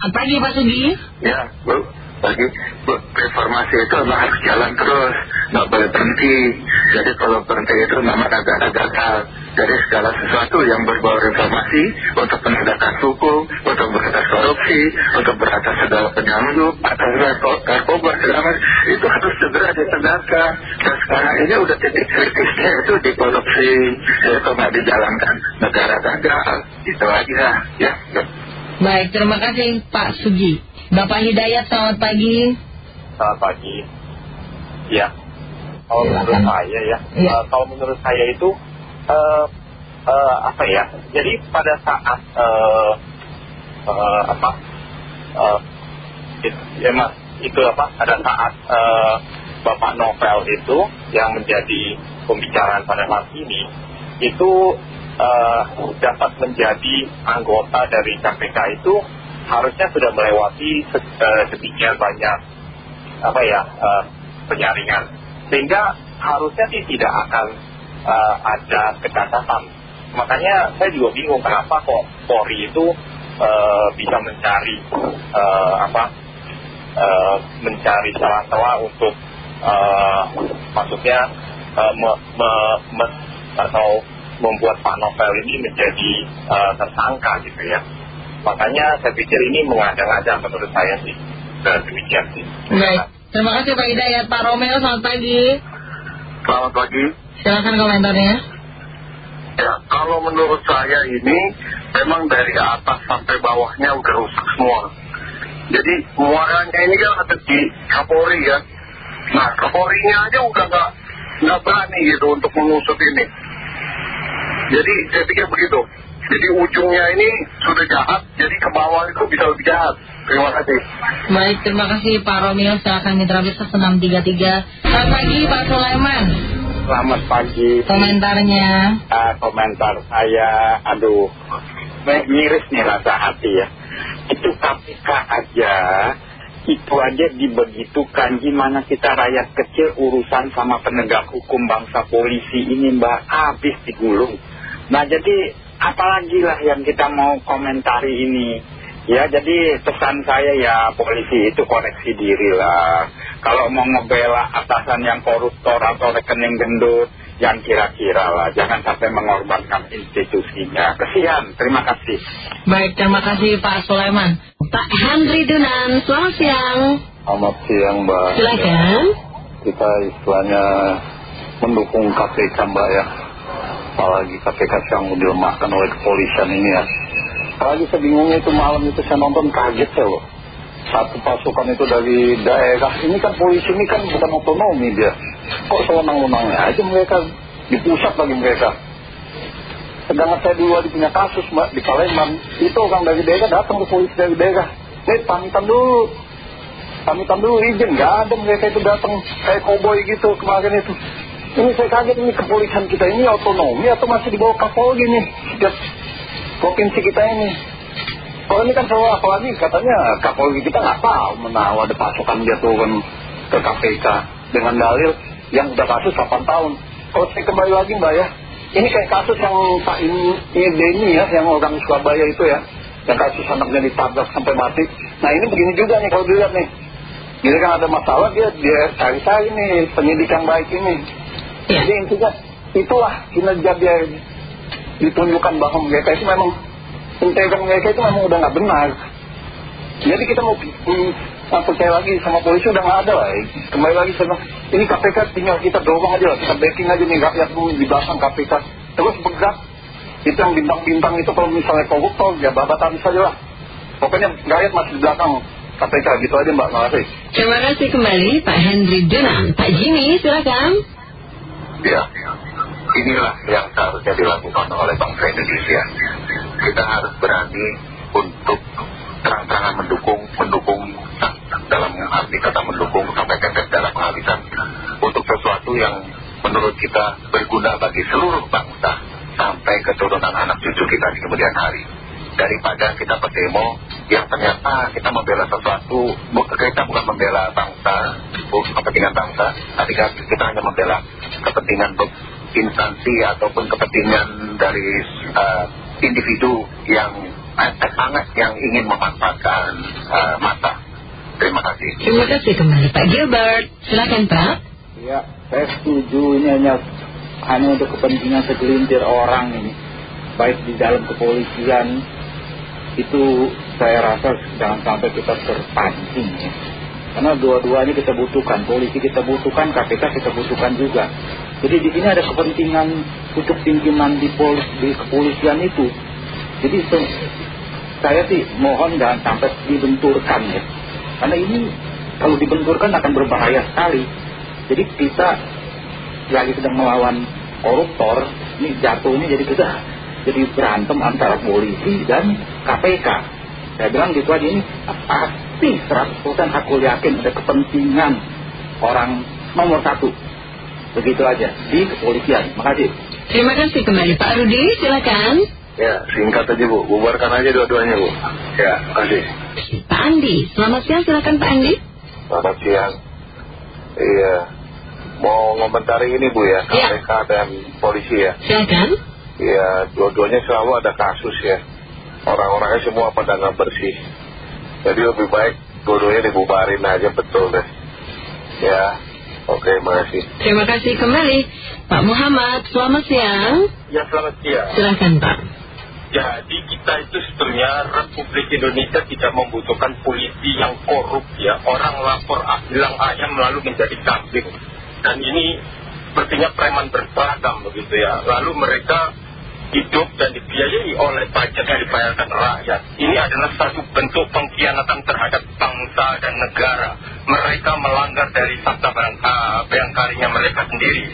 Pagi Pak Sugi. Ya, Bu. Pagi, Bu. Reformasi itu memang harus jalan terus. Nggak boleh berhenti. Jadi kalau berhenti itu memang agak-agak gagal. Dari segala sesuatu yang berbau reformasi untuk penegakan hukum, untuk beratas korupsi, untuk beratas segala penyanggup, atas narkoba segala itu harus segera ditegakkan. Dan sekarang ini udah titik kritisnya itu di korupsi, itu nggak dijalankan negara gagal. Itu aja, ya. Baik, terima kasih Pak Sugi. Bapak Hidayat, selamat pagi. Selamat pagi. Ya, kalau menurut saya ya, Ya. eh, kalau menurut saya itu eh, eh, apa ya? Jadi pada saat eh, eh, apa? eh, it- ya mas, itu apa? Pada saat eh, Bapak Novel itu yang menjadi pembicaraan pada saat ini itu eh, dapat menjadi anggota dari KPK itu harusnya sudah melewati eh, sedemikian banyak apa ya eh, penyaringan. Sehingga harusnya sih tidak akan ada kecacatan. Makanya saya juga bingung kenapa kok Polri itu bisa mencari eh, apa eh, mencari celah-celah untuk eh, maksudnya me- me- me- atau membuat Pak Novel ini menjadi eh, tersangka gitu ya makanya saya pikir ini mengada-ngada menurut saya sih dan demikian sih Baik, terima kasih Pak Hidayat. Pak Romeo, selamat pagi. Selamat pagi. Silakan komentarnya. Ya, kalau menurut saya ini memang dari atas sampai bawahnya udah rusak semua. Jadi muaranya ini kan ada di Kapolri ya. Nah Kapolrinya aja udah nggak nggak berani gitu untuk mengusut ini. Jadi saya pikir begitu. Jadi ujungnya ini sudah jahat, jadi ke bawah itu bisa lebih jahat. Terima kasih. Baik, terima kasih Pak Romeo. Silakan mitra bisnis 633. Selamat pagi Pak Sulaiman. Selamat pagi Komentarnya. Ah, komentar saya aduh miris nih rasa hati ya itu KPK aja itu aja dibegitukan gimana kita rakyat kecil urusan sama penegak hukum bangsa polisi ini mbak habis digulung nah jadi apalagi lah yang kita mau komentari ini ya jadi pesan saya ya polisi itu koreksi diri lah kalau mau ngebela atasan yang koruptor atau rekening gendut yang kira-kira lah jangan sampai mengorbankan institusinya kesian terima kasih Baik, terima kasih Pak Sulaiman. Pak Henry Dunan, selamat siang. Selamat siang Mbak. Silakan. Kita istilahnya mendukung KPK Mbak ya. Apalagi KPK yang dilemahkan oleh kepolisian ini ya. Apalagi saya bingungnya itu malam itu saya nonton kaget saya loh. Satu pasukan itu dari daerah. Ini kan polisi ini kan bukan otonomi dia. Kok sewenang-wenangnya aja mereka di pusat bagi mereka. Sedangkan saya dulu ada punya kasus mbak di Palembang. Itu orang dari daerah datang ke polisi dari daerah. Eh pamitan dulu. Pamitan dulu izin. Gak ada mereka itu datang kayak koboi gitu kemarin itu. Ini saya kaget ini kepolisian kita ini otonomi atau masih di bawah Kapolri nih. Setiap provinsi kita ini. Kalau ini kan soal apalagi katanya Kapolri kita nggak tahu menawa ada pasukan dia turun ke KPK dengan dalil yang udah kasus 8 tahun. Kalau saya kembali lagi mbak ya, ini kayak kasus yang Pak ini Denny ya, yang orang Surabaya itu ya, yang kasus anaknya ditabrak sampai mati. Nah ini begini juga nih kalau dilihat nih, jadi kan ada masalah dia dia cari-cari nih penyidik yang baik ini. Ya. Jadi intinya itulah kinerja dia ditunjukkan bahwa mereka itu memang integritas mereka itu memang udah nggak benar. Jadi kita mau hmm, nggak percaya lagi sama polisi udah nggak ada lah. Kembali lagi sama ini KPK tinggal kita dorong aja lah, kita backing aja nih rakyat di belakang KPK. Terus bergerak itu yang bintang-bintang itu kalau misalnya koruptor ya babatan saja lah. Pokoknya rakyat masih di belakang KPK gitu aja mbak, makasih. Terima kasih kembali Pak Henry Dunan. Pak Jimmy, silakan. Ya, inilah yang seharusnya dilakukan oleh bangsa Indonesia. Kita harus berani untuk terang-terangan mendukung, mendukung dalam arti kata mendukung sampai tetes dalam penghabisan untuk sesuatu yang menurut kita berguna bagi seluruh bangsa sampai keturunan anak cucu kita di kemudian hari. Daripada kita berdemo yang ternyata kita membela sesuatu, kita bukan membela bangsa, kepentingan bangsa, tapi kita hanya membela kepentingan instansi ataupun kepentingan dari eh, individu yang sangat yang ingin memanfaatkan uh, masa. Terima kasih. Terima kasih kembali Pak Gilbert. Silakan Pak. Ya, saya setuju ini hanya hanya untuk kepentingan segelintir orang ini, baik di dalam kepolisian itu saya rasa jangan sampai kita terpancing ya. Karena dua-duanya kita butuhkan, polisi kita butuhkan, KPK kita butuhkan juga. Jadi di sini ada kepentingan untuk pimpinan di, polis, di kepolisian itu. Jadi saya sih mohon jangan sampai dibenturkan ya. Karena ini kalau dibenturkan akan berbahaya sekali. Jadi kita lagi sedang melawan koruptor, ini jatuhnya jadi kita jadi berantem antara polisi dan KPK. Saya bilang gitu aja ini pasti 100% aku yakin ada kepentingan orang nomor satu. Begitu aja di kepolisian. Makasih. Terima kasih kembali Pak Rudi, silakan. Ya, singkat aja Bu, bubarkan aja dua-duanya Bu. Ya, kasih. Pak Andi, selamat siang silakan Pak Andi. Selamat siang. Iya, mau ngomentari ini Bu ya. KPK dan polisi ya. Silakan. Iya, dua-duanya selalu ada kasus ya. Orang-orangnya semua pada nggak bersih. Jadi lebih baik dua-duanya dibubarin aja betul deh. Ya, oke, makasih. Terima kasih kembali Pak Muhammad, selamat siang. Ya selamat siang. Silakan Pak. Jadi kita itu sebenarnya Republik Indonesia tidak membutuhkan polisi yang korup ya. Orang lapor ah, hilang ayam lalu menjadi kambing. Dan ini sepertinya preman berseragam begitu ya. Lalu mereka hidup dan dibiayai oleh pajak yang dibayarkan rakyat. Ini adalah satu bentuk pengkhianatan terhadap bangsa dan negara. Mereka melanggar dari sabda barang, uh, bayangkarinya mereka sendiri.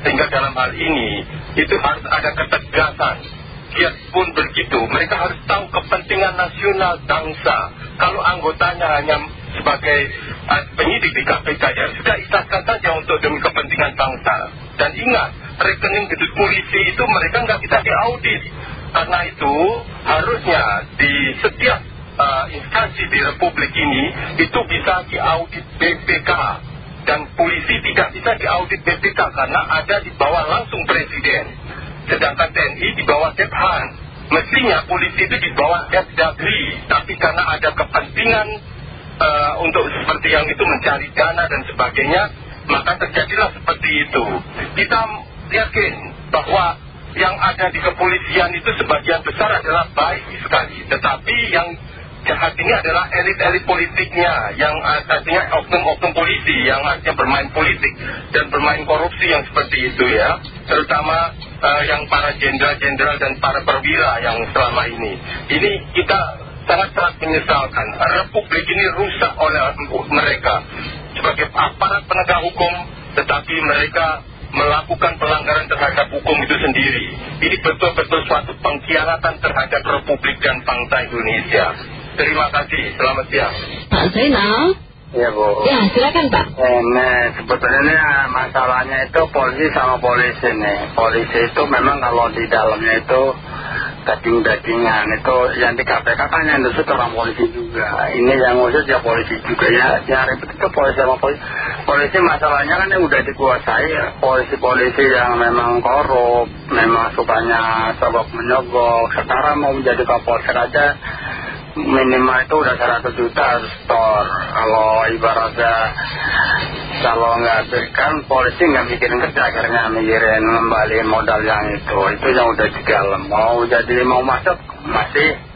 Sehingga dalam hal ini itu harus ada ketegasan. Kiat pun begitu, mereka harus tahu kepentingan nasional bangsa. Kalau anggotanya hanya sebagai uh, penyidik di KPK, ya sudah ikhlaskan saja untuk demi kepentingan bangsa. Dan ingat, rekening gedung polisi itu mereka nggak bisa diaudit. Karena itu harusnya di setiap uh, instansi di Republik ini itu bisa diaudit BPK. Dan polisi tidak bisa diaudit BPK karena ada di bawah langsung presiden. Sedangkan TNI di bawah Kephan. Mestinya polisi itu di bawah Kepdagri. Tapi karena ada kepentingan uh, untuk seperti yang itu mencari dana dan sebagainya, maka terjadilah seperti itu. Kita yakin bahwa yang ada di kepolisian itu sebagian besar adalah baik sekali. Tetapi yang jahat ini adalah elit-elit politiknya yang artinya oknum-oknum polisi yang artinya bermain politik dan bermain korupsi yang seperti itu ya terutama uh, yang para jenderal-jenderal dan para perwira yang selama ini ini kita sangat-sangat menyesalkan Republik ini rusak oleh mereka sebagai aparat penegak hukum tetapi mereka melakukan pelanggaran terhadap hukum itu sendiri ini betul-betul suatu pengkhianatan terhadap Republik dan bangsa Indonesia Terima kasih, selamat siang. Pak Zainal. Iya Bu. Ya, silakan Pak. Ini sebetulnya masalahnya itu polisi sama polisi nih. Polisi itu memang kalau di dalamnya itu daging-dagingan itu yang di KPK kan yang usut orang polisi juga. Ini yang usut ya polisi juga ya. Yang ribet itu polisi sama polisi. Polisi masalahnya kan yang udah dikuasai polisi-polisi yang memang korup, memang sukanya sobok menyogok. Sekarang mau menjadi kapolsek aja minimal itu udah 100 juta harus store. Kalau ibaratnya kalau nggak kan polisi nggak mikirin kerja akhirnya mikirin ngembaliin modal yang itu. Itu yang udah di dalam mau jadi mau masuk masih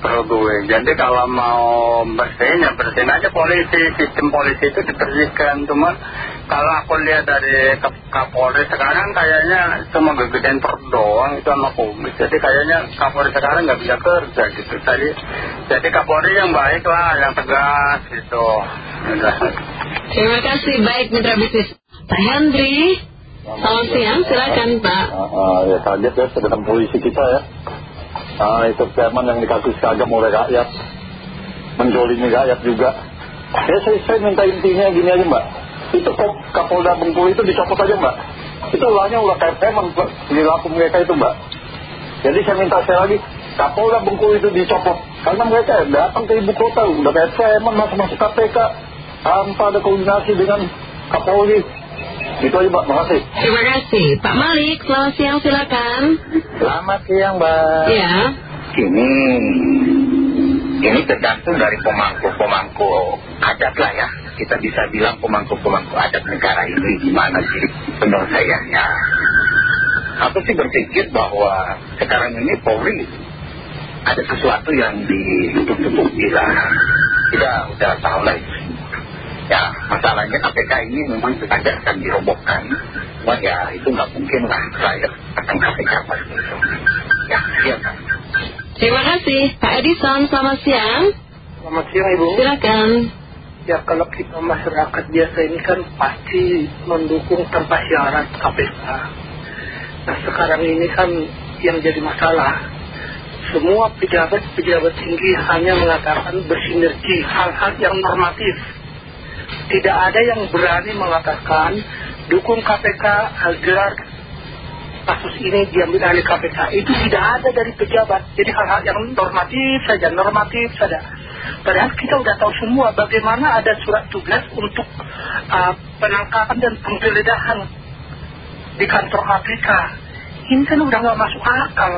perlu duit jadi kalau mau bersihin ya bersihin aja. Polisi sistem polisi itu dibersihkan. Cuma kalau aku lihat dari Kapolri sekarang kayaknya cuma gedein perut doang itu sama kumis. Jadi kayaknya Kapolri sekarang nggak bisa kerja gitu. Jadi jadi Kapolri yang baik lah yang tegas gitu. Terima kasih, baik mitra bisnis. Pak Hendri, selamat siang, silakan Pak. uh, ya kaget ya sedang polisi kita ya uh, itu preman yang dikasih seragam oleh rakyat. Menjolimi rakyat juga. Ya saya, saya minta intinya gini aja mbak. Itu kok Kapolda Bengkulu itu dicopot aja mbak? Itu ulahnya ulah kayak preman perilaku mereka itu mbak. Jadi saya minta saya lagi Kapolda Bengkulu itu dicopot. Karena mereka datang ke ibu kota udah kayak preman masuk-masuk KPK tanpa ada koordinasi dengan Kapolri itu aja mbak makasih. Terima kasih. Pak Malik, selamat siang, silakan. selamat siang mbak. Ya, ini ini tergantung dari pemangku-pemangku adat lah ya. Kita bisa bilang pemangku-pemangku adat negara ini gimana sih penyelesaiannya. Aku sih berpikir bahwa sekarang ini Polri ada sesuatu yang ditutup-tutupi lah. Kita udah tahu lah itu ya masalahnya KPK ini memang sengaja akan dirobohkan Wah ya itu nggak mungkin lah. Saya akan KPK pasti itu. Ya iya kan Terima kasih Pak Edison, selamat siang. Selamat siang Ibu. Silakan. Ya kalau kita masyarakat biasa ini kan pasti mendukung tanpa syarat KPK. Nah sekarang ini kan yang jadi masalah. Semua pejabat-pejabat tinggi hanya mengatakan bersinergi hal-hal yang normatif Tidak ada yang berani mengatakan dukung KPK agar kasus ini diambil alih KPK itu tidak ada dari pejabat. Jadi hal-hal yang normatif saja normatif saja. Padahal kita sudah tahu semua bagaimana ada surat tugas untuk uh, penangkapan dan penggeledahan di kantor KPK ini kan udah nggak masuk akal.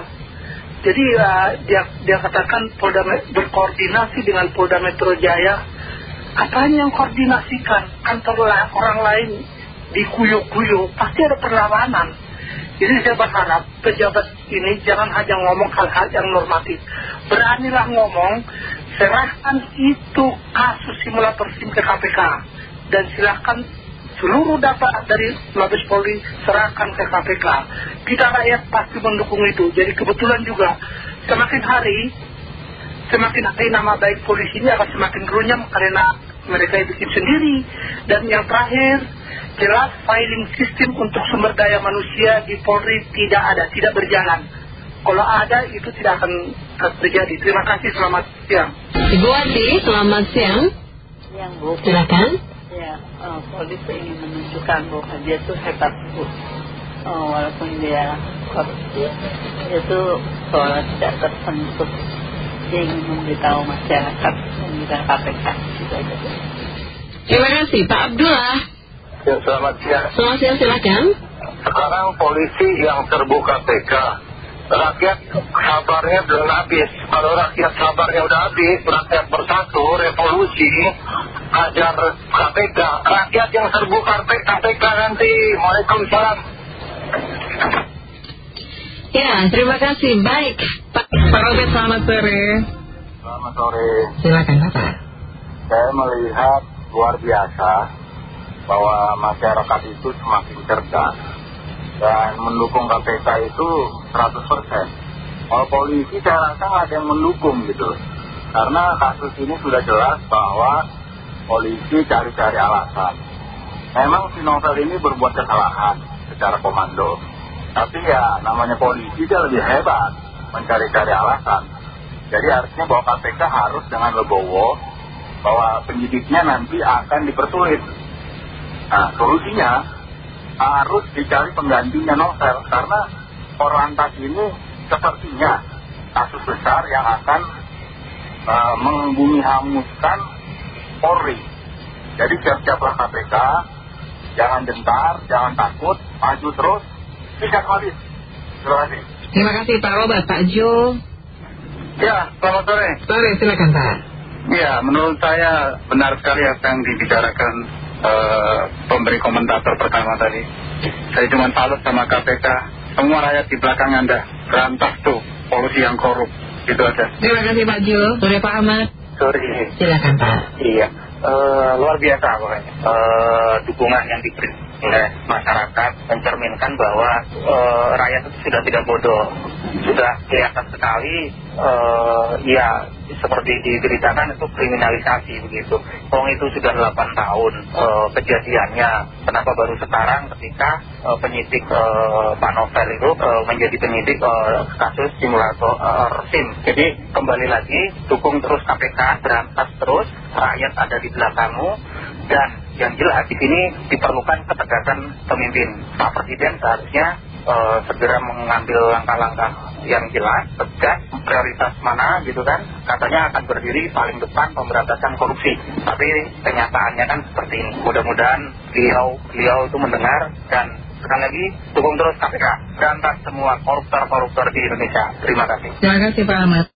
Jadi uh, dia, dia katakan Polda berkoordinasi dengan Polda Metro Jaya apanya yang koordinasikan kantor orang lain dikuyuk-kuyuk pasti ada perlawanan jadi saya berharap pejabat ini jangan hanya ngomong hal-hal yang normatif. Beranilah ngomong, serahkan itu kasus simulator SIM ke KPK. Dan silahkan seluruh data dari Mabes Polri serahkan ke KPK. Kita rakyat pasti mendukung itu. Jadi kebetulan juga semakin hari, semakin hari nama baik polisi ini akan semakin runyam karena mereka bikin sendiri. Dan yang terakhir, jelas filing system untuk sumber daya manusia di Polri tidak ada, tidak berjalan. Kalau ada itu tidak akan terjadi. Terima kasih, selamat siang. Ibu Wati, selamat siang. Yang Bu. Silakan. Ya, uh, polisi ingin menunjukkan bahwa dia itu hebat Bu. Uh, walaupun dia korupsi, itu seolah tidak tersentuh. Dia ingin memberitahu masyarakat dan juga KPK. Itu aja. Terima kasih, Pak Abdullah. Ya, selamat siang. Selamat siang, silakan. Sekarang polisi yang terbuka PK, rakyat sabarnya belum habis. Kalau rakyat sabarnya udah habis, rakyat bersatu, revolusi, ajar KPK. Rakyat yang terbuka KPK nanti. Waalaikumsalam. Ya, terima kasih. Baik, Pak, Pak Robert, selamat sore. Selamat sore. Silakan, Bapak. Saya melihat luar biasa bahwa masyarakat itu semakin cerdas dan mendukung KPK itu 100%. Kalau polisi saya rasa nggak ada yang mendukung gitu. Karena kasus ini sudah jelas bahwa polisi cari-cari alasan. Memang si novel ini berbuat kesalahan secara komando. Tapi ya namanya polisi dia lebih hebat mencari-cari alasan. Jadi artinya bahwa KPK harus dengan legowo bahwa penyidiknya nanti akan dipersulit. Nah solusinya harus dicari penggantinya novel karena Korlantas ini sepertinya kasus besar yang akan uh, membumi hanguskan Polri. Jadi siap-siaplah KPK, jangan gentar, jangan takut, maju terus, sikat habis. Terima kasih. Terima kasih, Pak Robert. Pak Jo. Ya, selamat sore. Sore, silakan, Pak. Ya, menurut saya benar sekali apa yang dibicarakan eh, pemberi komentator pertama tadi. Saya cuma salut sama KPK. Semua rakyat di belakang Anda. Berantas tuh, polusi yang korup. Gitu aja. Terima kasih, Pak Jo. Sore, Pak Ahmad. Sorry. Silakan, Pak. Iya, eh, luar biasa pokoknya. Eh, dukungan yang diberi oleh masyarakat mencerminkan bahwa eh, rakyat itu sudah tidak bodoh. Sudah kelihatan sekali, ya seperti diberitakan itu kriminalisasi begitu. Wong itu sudah 8 tahun kejadiannya. Kenapa baru sekarang ketika penyidik Pak Novel itu eh, menjadi penyidik kasus simulator SIM. Jadi kembali lagi dukung terus KPK, berantas terus, rakyat ada di belakangmu dan yang jelas di sini diperlukan ketegasan pemimpin. Pak Presiden seharusnya eh, segera mengambil langkah-langkah yang jelas, tegas, prioritas mana gitu kan. Katanya akan berdiri paling depan pemberantasan korupsi. Tapi kenyataannya kan seperti ini. Mudah-mudahan beliau, beliau itu mendengar dan sekali lagi dukung terus KPK berantas semua koruptor-koruptor di Indonesia terima kasih Terima kasih Pak Ahmad.